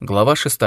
Глава 6.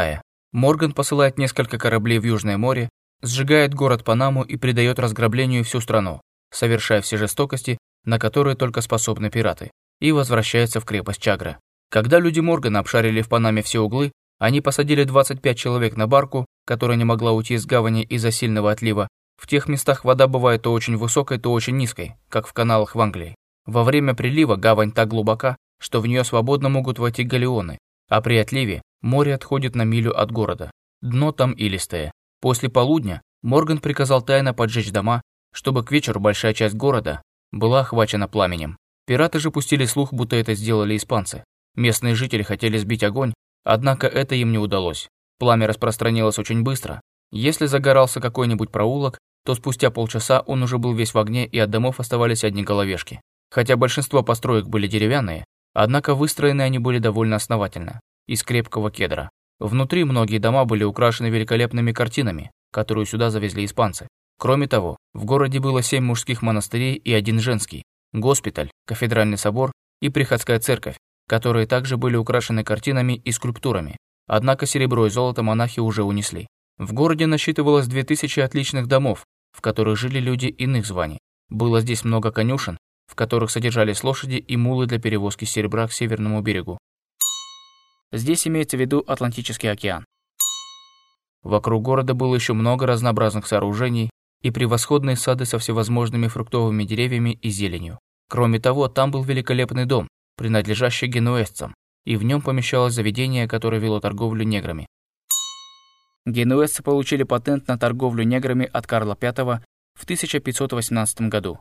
Морган посылает несколько кораблей в Южное море, сжигает город Панаму и придает разграблению всю страну, совершая все жестокости, на которые только способны пираты, и возвращается в крепость Чагра. Когда люди Моргана обшарили в Панаме все углы, они посадили 25 человек на барку, которая не могла уйти из гавани из-за сильного отлива. В тех местах вода бывает то очень высокой, то очень низкой, как в каналах в Англии. Во время прилива гавань так глубока, что в нее свободно могут войти галеоны, а при отливе море отходит на милю от города. Дно там илистое. После полудня Морган приказал тайно поджечь дома, чтобы к вечеру большая часть города была охвачена пламенем. Пираты же пустили слух, будто это сделали испанцы. Местные жители хотели сбить огонь, однако это им не удалось. Пламя распространилось очень быстро. Если загорался какой-нибудь проулок, то спустя полчаса он уже был весь в огне и от домов оставались одни головешки. Хотя большинство построек были деревянные, Однако выстроены они были довольно основательно, из крепкого кедра. Внутри многие дома были украшены великолепными картинами, которые сюда завезли испанцы. Кроме того, в городе было семь мужских монастырей и один женский, госпиталь, кафедральный собор и приходская церковь, которые также были украшены картинами и скульптурами. Однако серебро и золото монахи уже унесли. В городе насчитывалось 2000 отличных домов, в которых жили люди иных званий. Было здесь много конюшен, в которых содержались лошади и мулы для перевозки серебра к северному берегу. Здесь имеется в виду Атлантический океан. Вокруг города было еще много разнообразных сооружений и превосходные сады со всевозможными фруктовыми деревьями и зеленью. Кроме того, там был великолепный дом, принадлежащий генуэзцам, и в нем помещалось заведение, которое вело торговлю неграми. Генуэзцы получили патент на торговлю неграми от Карла V в 1518 году.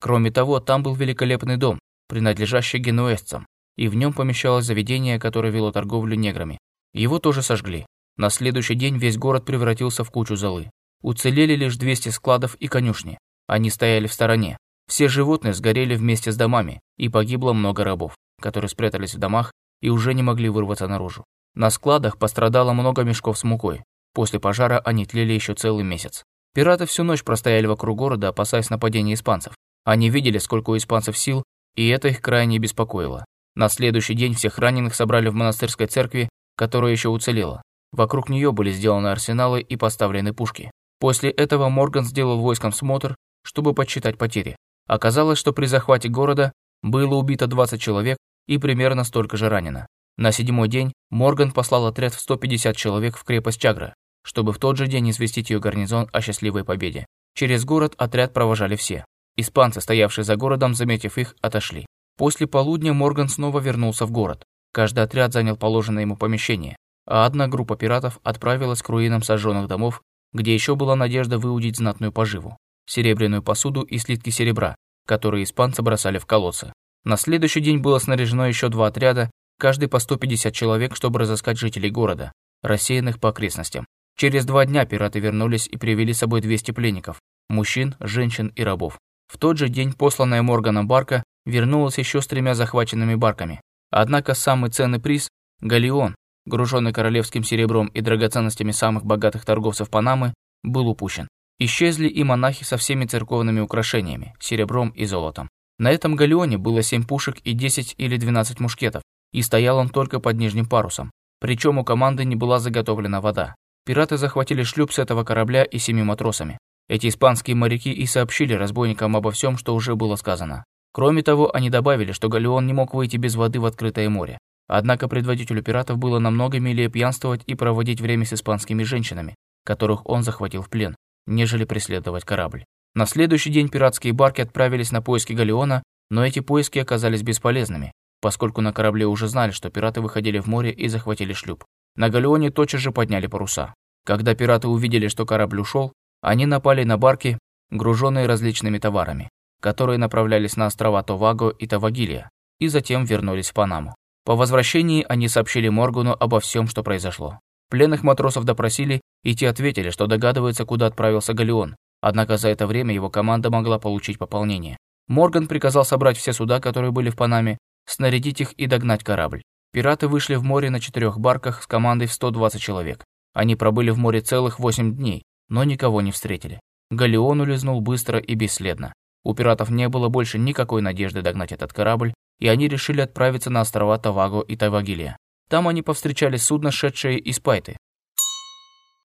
Кроме того, там был великолепный дом, принадлежащий генуэзцам, и в нем помещалось заведение, которое вело торговлю неграми. Его тоже сожгли. На следующий день весь город превратился в кучу золы. Уцелели лишь 200 складов и конюшни. Они стояли в стороне. Все животные сгорели вместе с домами, и погибло много рабов, которые спрятались в домах и уже не могли вырваться наружу. На складах пострадало много мешков с мукой. После пожара они тлели еще целый месяц. Пираты всю ночь простояли вокруг города, опасаясь нападения испанцев. Они видели, сколько у испанцев сил, и это их крайне беспокоило. На следующий день всех раненых собрали в монастырской церкви, которая еще уцелела. Вокруг нее были сделаны арсеналы и поставлены пушки. После этого Морган сделал войском смотр, чтобы подсчитать потери. Оказалось, что при захвате города было убито 20 человек и примерно столько же ранено. На седьмой день Морган послал отряд в 150 человек в крепость Чагра, чтобы в тот же день известить ее гарнизон о счастливой победе. Через город отряд провожали все. Испанцы, стоявшие за городом, заметив их, отошли. После полудня Морган снова вернулся в город. Каждый отряд занял положенное ему помещение, а одна группа пиратов отправилась к руинам сожженных домов, где еще была надежда выудить знатную поживу – серебряную посуду и слитки серебра, которые испанцы бросали в колодцы. На следующий день было снаряжено еще два отряда, каждый по 150 человек, чтобы разыскать жителей города, рассеянных по окрестностям. Через два дня пираты вернулись и привели с собой 200 пленников – мужчин, женщин и рабов. В тот же день посланная Морганом барка вернулась еще с тремя захваченными барками. Однако самый ценный приз – галеон, груженный королевским серебром и драгоценностями самых богатых торговцев Панамы, был упущен. Исчезли и монахи со всеми церковными украшениями, серебром и золотом. На этом галеоне было 7 пушек и 10 или 12 мушкетов, и стоял он только под нижним парусом. Причем у команды не была заготовлена вода. Пираты захватили шлюп с этого корабля и семи матросами. Эти испанские моряки и сообщили разбойникам обо всем, что уже было сказано. Кроме того, они добавили, что Галеон не мог выйти без воды в открытое море. Однако предводителю пиратов было намного милее пьянствовать и проводить время с испанскими женщинами, которых он захватил в плен, нежели преследовать корабль. На следующий день пиратские барки отправились на поиски Галеона, но эти поиски оказались бесполезными, поскольку на корабле уже знали, что пираты выходили в море и захватили шлюп. На Галеоне тотчас же подняли паруса. Когда пираты увидели, что корабль ушел, они напали на барки, груженные различными товарами, которые направлялись на острова Товаго и Тавагилия, и затем вернулись в Панаму. По возвращении они сообщили Моргану обо всем, что произошло. Пленных матросов допросили, и те ответили, что догадываются, куда отправился Галеон, однако за это время его команда могла получить пополнение. Морган приказал собрать все суда, которые были в Панаме, снарядить их и догнать корабль. Пираты вышли в море на четырех барках с командой в 120 человек. Они пробыли в море целых 8 дней, но никого не встретили. Галеон улизнул быстро и бесследно. У пиратов не было больше никакой надежды догнать этот корабль, и они решили отправиться на острова Таваго и Тавагилия. Там они повстречали судно, шедшее из Пайты.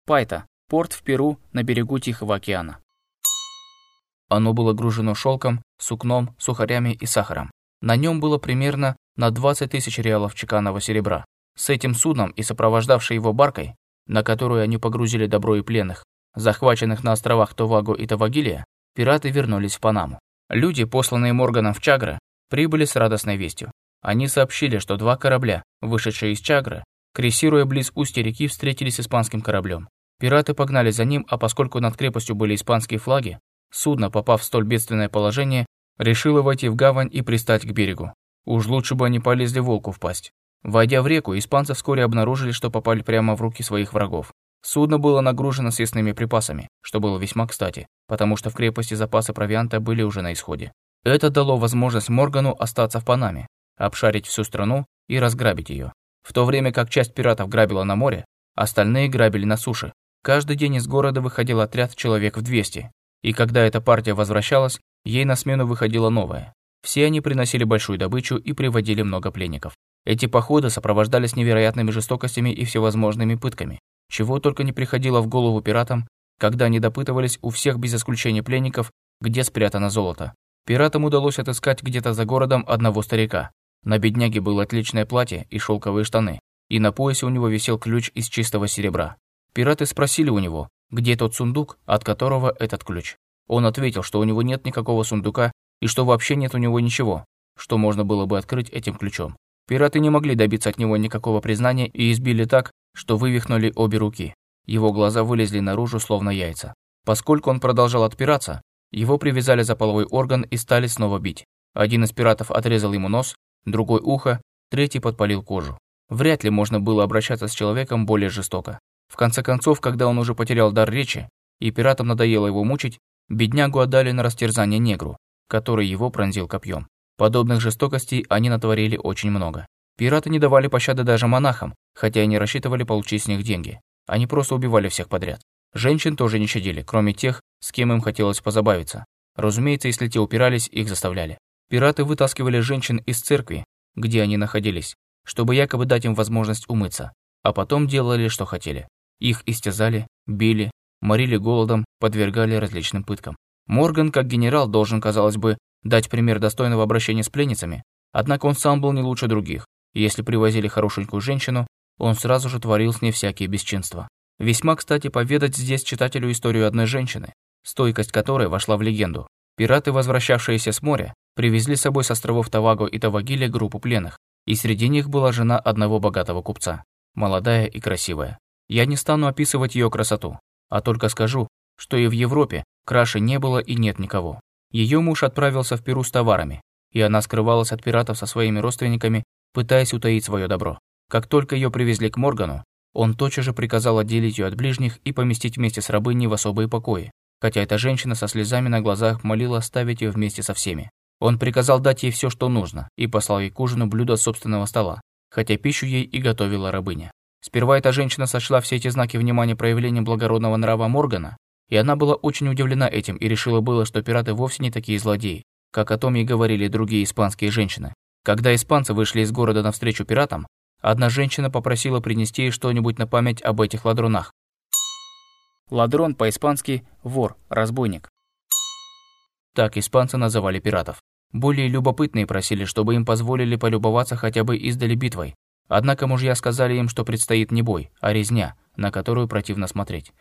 Пайта – порт в Перу на берегу Тихого океана. Оно было гружено шелком, сукном, сухарями и сахаром. На нем было примерно на 20 тысяч реалов чеканного серебра. С этим судном и сопровождавшей его баркой, на которую они погрузили добро и пленных, захваченных на островах Товаго и Тавагилия, пираты вернулись в Панаму. Люди, посланные Морганом в Чагра, прибыли с радостной вестью. Они сообщили, что два корабля, вышедшие из Чагры, крейсируя близ устья реки, встретились с испанским кораблем. Пираты погнали за ним, а поскольку над крепостью были испанские флаги, судно, попав в столь бедственное положение, решило войти в гавань и пристать к берегу. Уж лучше бы они полезли волку в пасть. Войдя в реку, испанцы вскоре обнаружили, что попали прямо в руки своих врагов. Судно было нагружено съестными припасами, что было весьма кстати, потому что в крепости запасы провианта были уже на исходе. Это дало возможность Моргану остаться в Панаме, обшарить всю страну и разграбить ее. В то время как часть пиратов грабила на море, остальные грабили на суше. Каждый день из города выходил отряд человек в 200, и когда эта партия возвращалась, ей на смену выходила новая. Все они приносили большую добычу и приводили много пленников. Эти походы сопровождались невероятными жестокостями и всевозможными пытками, чего только не приходило в голову пиратам, когда они допытывались у всех без исключения пленников, где спрятано золото. Пиратам удалось отыскать где-то за городом одного старика. На бедняге было отличное платье и шелковые штаны, и на поясе у него висел ключ из чистого серебра. Пираты спросили у него, где тот сундук, от которого этот ключ. Он ответил, что у него нет никакого сундука и что вообще нет у него ничего, что можно было бы открыть этим ключом. Пираты не могли добиться от него никакого признания и избили так, что вывихнули обе руки. Его глаза вылезли наружу, словно яйца. Поскольку он продолжал отпираться, его привязали за половой орган и стали снова бить. Один из пиратов отрезал ему нос, другой ухо, третий подпалил кожу. Вряд ли можно было обращаться с человеком более жестоко. В конце концов, когда он уже потерял дар речи, и пиратам надоело его мучить, беднягу отдали на растерзание негру, который его пронзил копьем. Подобных жестокостей они натворили очень много. Пираты не давали пощады даже монахам, хотя и не рассчитывали получить с них деньги. Они просто убивали всех подряд. Женщин тоже не щадили, кроме тех, с кем им хотелось позабавиться. Разумеется, если те упирались, их заставляли. Пираты вытаскивали женщин из церкви, где они находились, чтобы якобы дать им возможность умыться, а потом делали, что хотели. Их истязали, били, морили голодом, подвергали различным пыткам. Морган, как генерал, должен, казалось бы, дать пример достойного обращения с пленницами, однако он сам был не лучше других, если привозили хорошенькую женщину, он сразу же творил с ней всякие бесчинства. Весьма кстати поведать здесь читателю историю одной женщины, стойкость которой вошла в легенду. Пираты, возвращавшиеся с моря, привезли с собой с островов Таваго и Тавагиле группу пленных, и среди них была жена одного богатого купца, молодая и красивая. Я не стану описывать ее красоту, а только скажу, что и в Европе краше не было и нет никого. Ее муж отправился в Перу с товарами, и она скрывалась от пиратов со своими родственниками, пытаясь утаить свое добро. Как только ее привезли к Моргану, он тотчас же приказал отделить ее от ближних и поместить вместе с рабыней в особые покои, хотя эта женщина со слезами на глазах молила оставить ее вместе со всеми. Он приказал дать ей все, что нужно, и послал ей к ужину блюдо собственного стола, хотя пищу ей и готовила рабыня. Сперва эта женщина сочла все эти знаки внимания проявлением благородного нрава Моргана, и она была очень удивлена этим и решила было, что пираты вовсе не такие злодеи, как о том ей говорили другие испанские женщины. Когда испанцы вышли из города навстречу пиратам, Одна женщина попросила принести ей что-нибудь на память об этих ладронах. Ладрон по-испански «вор», «разбойник». Так испанцы называли пиратов. Более любопытные просили, чтобы им позволили полюбоваться хотя бы издали битвой. Однако мужья сказали им, что предстоит не бой, а резня, на которую противно смотреть.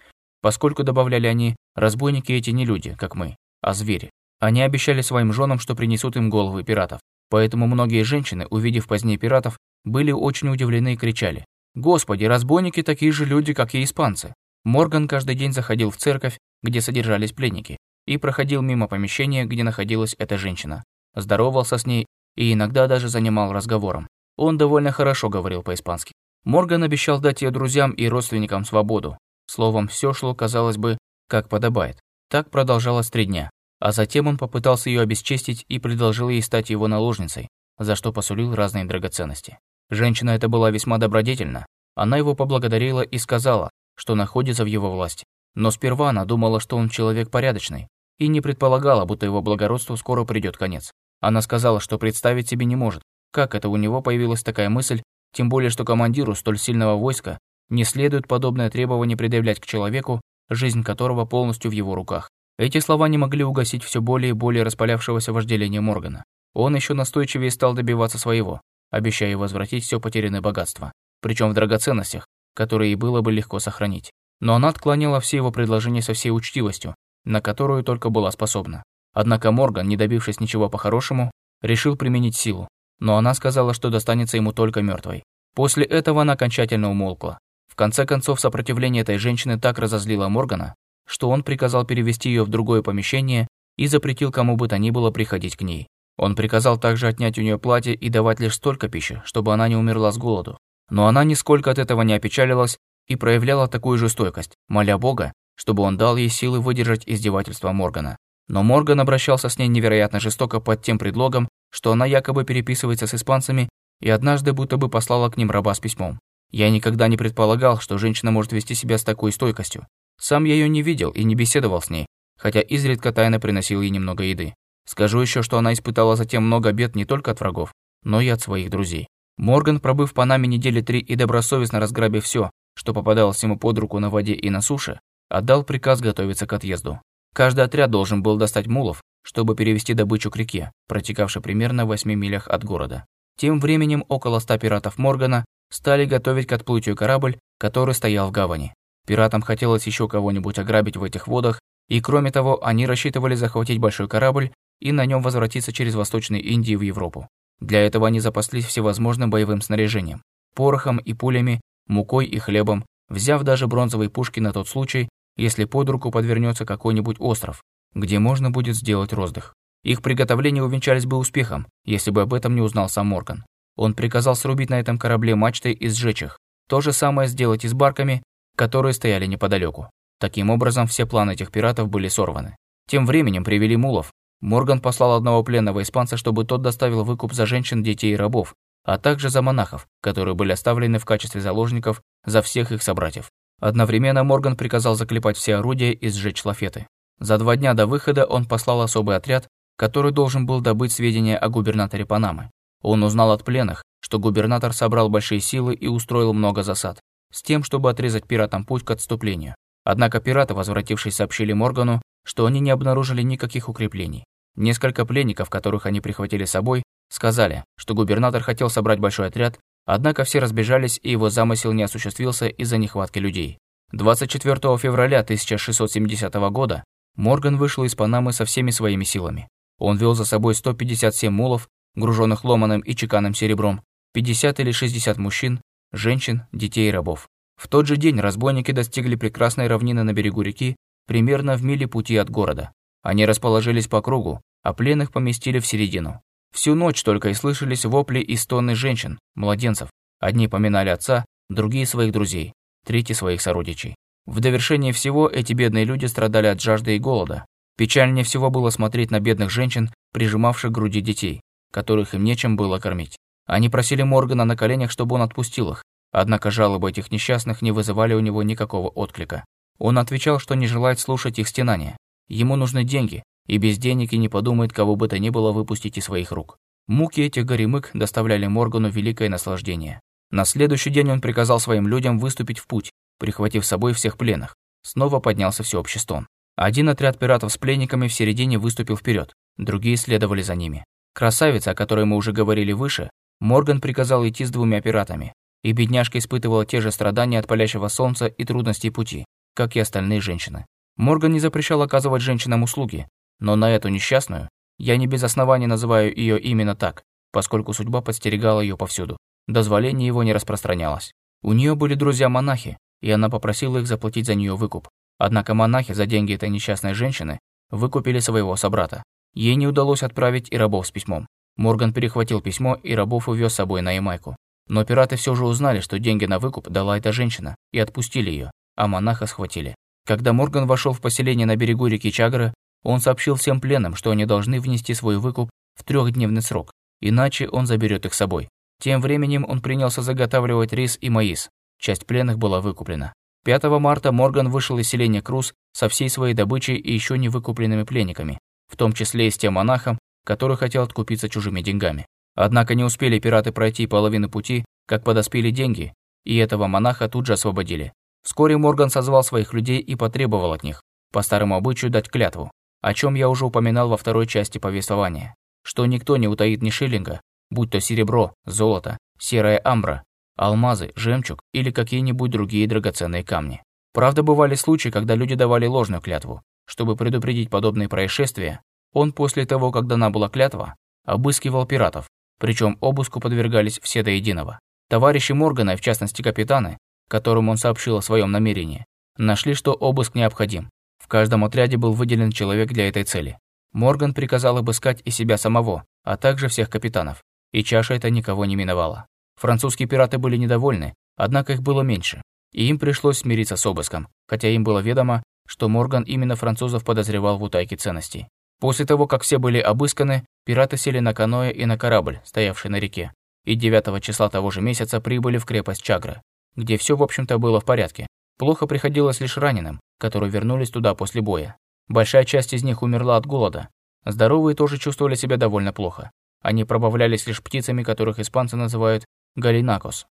Поскольку, добавляли они, разбойники эти не люди, как мы, а звери. Они обещали своим женам, что принесут им головы пиратов. Поэтому многие женщины, увидев позднее пиратов, были очень удивлены и кричали. «Господи, разбойники такие же люди, как и испанцы!» Морган каждый день заходил в церковь, где содержались пленники, и проходил мимо помещения, где находилась эта женщина. Здоровался с ней и иногда даже занимал разговором. Он довольно хорошо говорил по-испански. Морган обещал дать ее друзьям и родственникам свободу. Словом, все шло, казалось бы, как подобает. Так продолжалось три дня. А затем он попытался ее обесчестить и предложил ей стать его наложницей, за что посулил разные драгоценности. Женщина эта была весьма добродетельна. Она его поблагодарила и сказала, что находится в его власти. Но сперва она думала, что он человек порядочный, и не предполагала, будто его благородству скоро придет конец. Она сказала, что представить себе не может, как это у него появилась такая мысль тем более что командиру столь сильного войска не следует подобное требование предъявлять к человеку, жизнь которого полностью в его руках. Эти слова не могли угасить все более и более распалявшегося вожделения Моргана. Он еще настойчивее стал добиваться своего, обещая возвратить все потерянное богатство, причем в драгоценностях, которые и было бы легко сохранить. Но она отклонила все его предложения со всей учтивостью, на которую только была способна. Однако Морган, не добившись ничего по-хорошему, решил применить силу, но она сказала, что достанется ему только мертвой. После этого она окончательно умолкла. В конце концов, сопротивление этой женщины так разозлило Моргана, что он приказал перевести ее в другое помещение и запретил кому бы то ни было приходить к ней. Он приказал также отнять у нее платье и давать лишь столько пищи, чтобы она не умерла с голоду. Но она нисколько от этого не опечалилась и проявляла такую же стойкость, моля Бога, чтобы он дал ей силы выдержать издевательства Моргана. Но Морган обращался с ней невероятно жестоко под тем предлогом, что она якобы переписывается с испанцами и однажды будто бы послала к ним раба с письмом. Я никогда не предполагал, что женщина может вести себя с такой стойкостью. Сам я ее не видел и не беседовал с ней, хотя изредка тайно приносил ей немного еды. Скажу еще, что она испытала затем много бед не только от врагов, но и от своих друзей. Морган, пробыв в Панаме недели три и добросовестно разграбив все, что попадалось ему под руку на воде и на суше, отдал приказ готовиться к отъезду. Каждый отряд должен был достать мулов, чтобы перевести добычу к реке, протекавшей примерно в 8 милях от города. Тем временем около 100 пиратов Моргана стали готовить к отплытию корабль, который стоял в гавани. Пиратам хотелось еще кого-нибудь ограбить в этих водах, и кроме того, они рассчитывали захватить большой корабль и на нем возвратиться через Восточной Индии в Европу. Для этого они запаслись всевозможным боевым снаряжением, порохом и пулями, мукой и хлебом, взяв даже бронзовые пушки на тот случай, если под руку подвернется какой-нибудь остров, где можно будет сделать роздых. Их приготовления увенчались бы успехом, если бы об этом не узнал сам Морган. Он приказал срубить на этом корабле мачты и сжечь их. То же самое сделать и с барками, которые стояли неподалеку. Таким образом, все планы этих пиратов были сорваны. Тем временем привели мулов. Морган послал одного пленного испанца, чтобы тот доставил выкуп за женщин, детей и рабов, а также за монахов, которые были оставлены в качестве заложников за всех их собратьев. Одновременно Морган приказал заклепать все орудия и сжечь лафеты. За два дня до выхода он послал особый отряд, который должен был добыть сведения о губернаторе Панамы. Он узнал от пленных, что губернатор собрал большие силы и устроил много засад, с тем, чтобы отрезать пиратам путь к отступлению. Однако пираты, возвратившись, сообщили Моргану, что они не обнаружили никаких укреплений. Несколько пленников, которых они прихватили с собой, сказали, что губернатор хотел собрать большой отряд Однако все разбежались, и его замысел не осуществился из-за нехватки людей. 24 февраля 1670 года Морган вышел из Панамы со всеми своими силами. Он вел за собой 157 мулов, груженных ломаным и чеканным серебром, 50 или 60 мужчин, женщин, детей и рабов. В тот же день разбойники достигли прекрасной равнины на берегу реки, примерно в миле пути от города. Они расположились по кругу, а пленных поместили в середину. Всю ночь только и слышались вопли и стоны женщин, младенцев. Одни поминали отца, другие своих друзей, третьи своих сородичей. В довершение всего эти бедные люди страдали от жажды и голода. Печальнее всего было смотреть на бедных женщин, прижимавших к груди детей, которых им нечем было кормить. Они просили Моргана на коленях, чтобы он отпустил их, однако жалобы этих несчастных не вызывали у него никакого отклика. Он отвечал, что не желает слушать их стенания. Ему нужны деньги, и без денег и не подумает кого бы то ни было выпустить из своих рук. Муки этих горемык доставляли Моргану великое наслаждение. На следующий день он приказал своим людям выступить в путь, прихватив с собой всех пленных. Снова поднялся всеобщий стон. Один отряд пиратов с пленниками в середине выступил вперед, другие следовали за ними. Красавица, о которой мы уже говорили выше, Морган приказал идти с двумя пиратами, и бедняжка испытывала те же страдания от палящего солнца и трудностей пути, как и остальные женщины. Морган не запрещал оказывать женщинам услуги, но на эту несчастную я не без оснований называю ее именно так, поскольку судьба подстерегала ее повсюду. Дозволение его не распространялось. У нее были друзья-монахи, и она попросила их заплатить за нее выкуп. Однако монахи за деньги этой несчастной женщины выкупили своего собрата. Ей не удалось отправить и рабов с письмом. Морган перехватил письмо и рабов увез с собой на Ямайку. Но пираты все же узнали, что деньги на выкуп дала эта женщина, и отпустили ее, а монаха схватили. Когда Морган вошел в поселение на берегу реки Чагра, он сообщил всем пленным, что они должны внести свой выкуп в трехдневный срок, иначе он заберет их с собой. Тем временем он принялся заготавливать рис и маис. Часть пленных была выкуплена. 5 марта Морган вышел из селения Круз со всей своей добычей и еще не выкупленными пленниками, в том числе и с тем монахом, который хотел откупиться чужими деньгами. Однако не успели пираты пройти половину пути, как подоспели деньги, и этого монаха тут же освободили. Вскоре Морган созвал своих людей и потребовал от них, по старому обычаю, дать клятву, о чем я уже упоминал во второй части повествования, что никто не утаит ни шиллинга, будь то серебро, золото, серая амбра, алмазы, жемчуг или какие-нибудь другие драгоценные камни. Правда, бывали случаи, когда люди давали ложную клятву. Чтобы предупредить подобные происшествия, он после того, как дана была клятва, обыскивал пиратов, причем обыску подвергались все до единого. Товарищи Моргана, в частности капитаны, которым он сообщил о своем намерении, нашли, что обыск необходим. В каждом отряде был выделен человек для этой цели. Морган приказал обыскать и себя самого, а также всех капитанов, и чаша эта никого не миновала. Французские пираты были недовольны, однако их было меньше, и им пришлось смириться с обыском, хотя им было ведомо, что Морган именно французов подозревал в утайке ценностей. После того, как все были обысканы, пираты сели на каноэ и на корабль, стоявший на реке, и 9 числа того же месяца прибыли в крепость Чагра, где все, в общем-то, было в порядке. Плохо приходилось лишь раненым, которые вернулись туда после боя. Большая часть из них умерла от голода. Здоровые тоже чувствовали себя довольно плохо. Они пробавлялись лишь птицами, которых испанцы называют галинакос.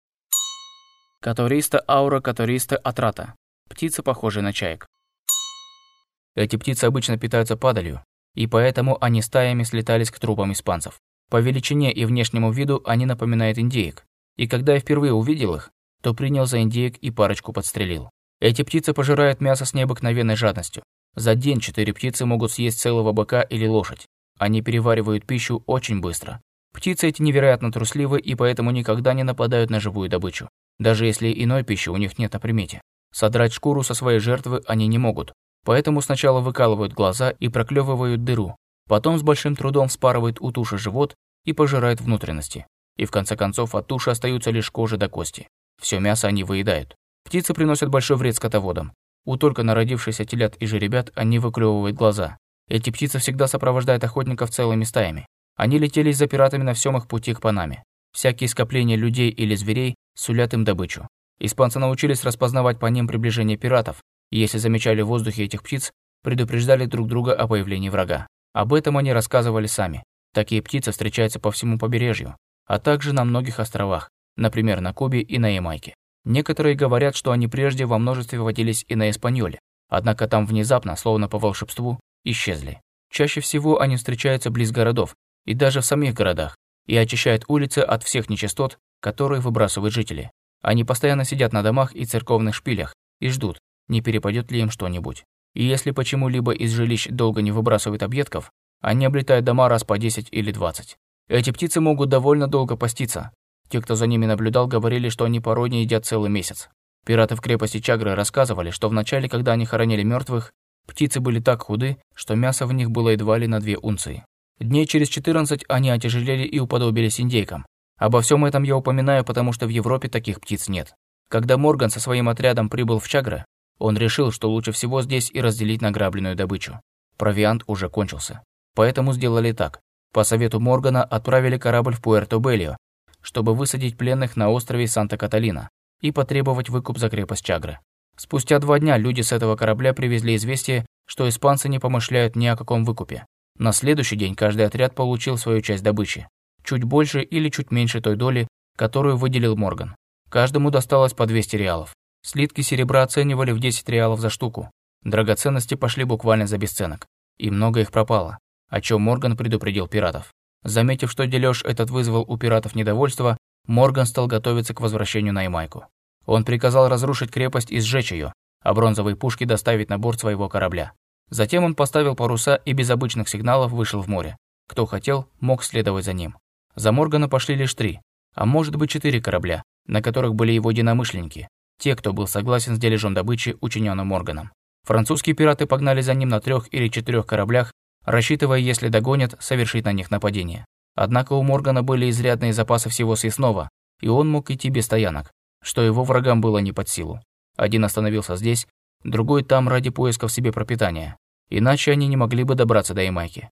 Каториста аура каториста атрата. Птицы, похожие на чаек. Эти птицы обычно питаются падалью, и поэтому они стаями слетались к трупам испанцев. По величине и внешнему виду они напоминают индеек, и когда я впервые увидел их, то принял за индеек и парочку подстрелил. Эти птицы пожирают мясо с необыкновенной жадностью. За день четыре птицы могут съесть целого быка или лошадь. Они переваривают пищу очень быстро. Птицы эти невероятно трусливы и поэтому никогда не нападают на живую добычу. Даже если иной пищи у них нет на примете. Содрать шкуру со своей жертвы они не могут, Поэтому сначала выкалывают глаза и проклевывают дыру, потом с большим трудом вспарывают у туши живот и пожирают внутренности. И в конце концов от туши остаются лишь кожа до кости. Все мясо они выедают. Птицы приносят большой вред скотоводам. У только народившихся телят и жеребят они выклевывают глаза. Эти птицы всегда сопровождают охотников целыми стаями. Они летели за пиратами на всем их пути к Панаме. Всякие скопления людей или зверей сулят им добычу. Испанцы научились распознавать по ним приближение пиратов, если замечали в воздухе этих птиц, предупреждали друг друга о появлении врага. Об этом они рассказывали сами. Такие птицы встречаются по всему побережью, а также на многих островах, например, на Кубе и на Ямайке. Некоторые говорят, что они прежде во множестве водились и на Испаньоле, однако там внезапно, словно по волшебству, исчезли. Чаще всего они встречаются близ городов и даже в самих городах и очищают улицы от всех нечистот, которые выбрасывают жители. Они постоянно сидят на домах и церковных шпилях и ждут, не перепадет ли им что-нибудь. И если почему-либо из жилищ долго не выбрасывают объедков, они облетают дома раз по 10 или 20. Эти птицы могут довольно долго поститься. Те, кто за ними наблюдал, говорили, что они порой не едят целый месяц. Пираты в крепости Чагры рассказывали, что вначале, когда они хоронили мертвых, птицы были так худы, что мясо в них было едва ли на две унции. Дней через 14 они отяжелели и уподобились индейкам. Обо всем этом я упоминаю, потому что в Европе таких птиц нет. Когда Морган со своим отрядом прибыл в Чагры, он решил, что лучше всего здесь и разделить награбленную добычу. Провиант уже кончился. Поэтому сделали так. По совету Моргана отправили корабль в Пуэрто-Белио, чтобы высадить пленных на острове Санта-Каталина и потребовать выкуп за крепость Чагры. Спустя два дня люди с этого корабля привезли известие, что испанцы не помышляют ни о каком выкупе. На следующий день каждый отряд получил свою часть добычи. Чуть больше или чуть меньше той доли, которую выделил Морган. Каждому досталось по 200 реалов. Слитки серебра оценивали в 10 реалов за штуку. Драгоценности пошли буквально за бесценок. И много их пропало, о чем Морган предупредил пиратов. Заметив, что дележ этот вызвал у пиратов недовольство, Морган стал готовиться к возвращению на Ямайку. Он приказал разрушить крепость и сжечь ее, а бронзовые пушки доставить на борт своего корабля. Затем он поставил паруса и без обычных сигналов вышел в море. Кто хотел, мог следовать за ним. За Моргана пошли лишь три, а может быть четыре корабля, на которых были его единомышленники, те, кто был согласен с дележом добычи, учиненным Морганом. Французские пираты погнали за ним на трех или четырех кораблях, рассчитывая, если догонят, совершить на них нападение. Однако у Моргана были изрядные запасы всего съестного, и он мог идти без стоянок, что его врагам было не под силу. Один остановился здесь, другой там ради поисков себе пропитания. Иначе они не могли бы добраться до Ямайки.